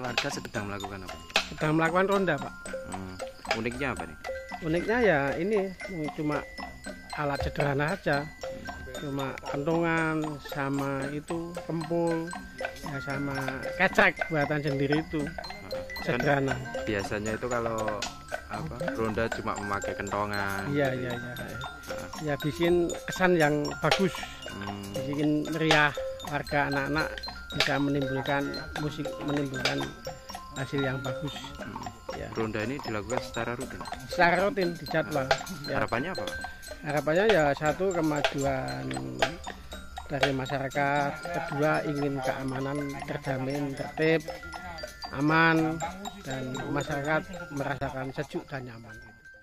melakukan apa? sedang melakukan ronda pak Hmm. Uniknya apa nih? uniknya ya ini cuma alat sederhana aja cuma kentongan sama itu kempul ya sama kecek buatan sendiri itu Kan sederhana biasanya itu kalau apa ronda cuma memakai kentongan. iya iya iya ya bikin kesan yang bagus Hmm. bikin meriah warga anak-anak bisa menimbulkan musik menimbulkan hasil yang bagus Hmm. ya Ronda ini dilakukan secara rutin. secara rutin dijadwal ya Harapannya apa? Harapannya ya satu kemajuan dari masyarakat kedua ingin keamanan terjamin tertib aman dan masyarakat merasakan sejuk dan nyaman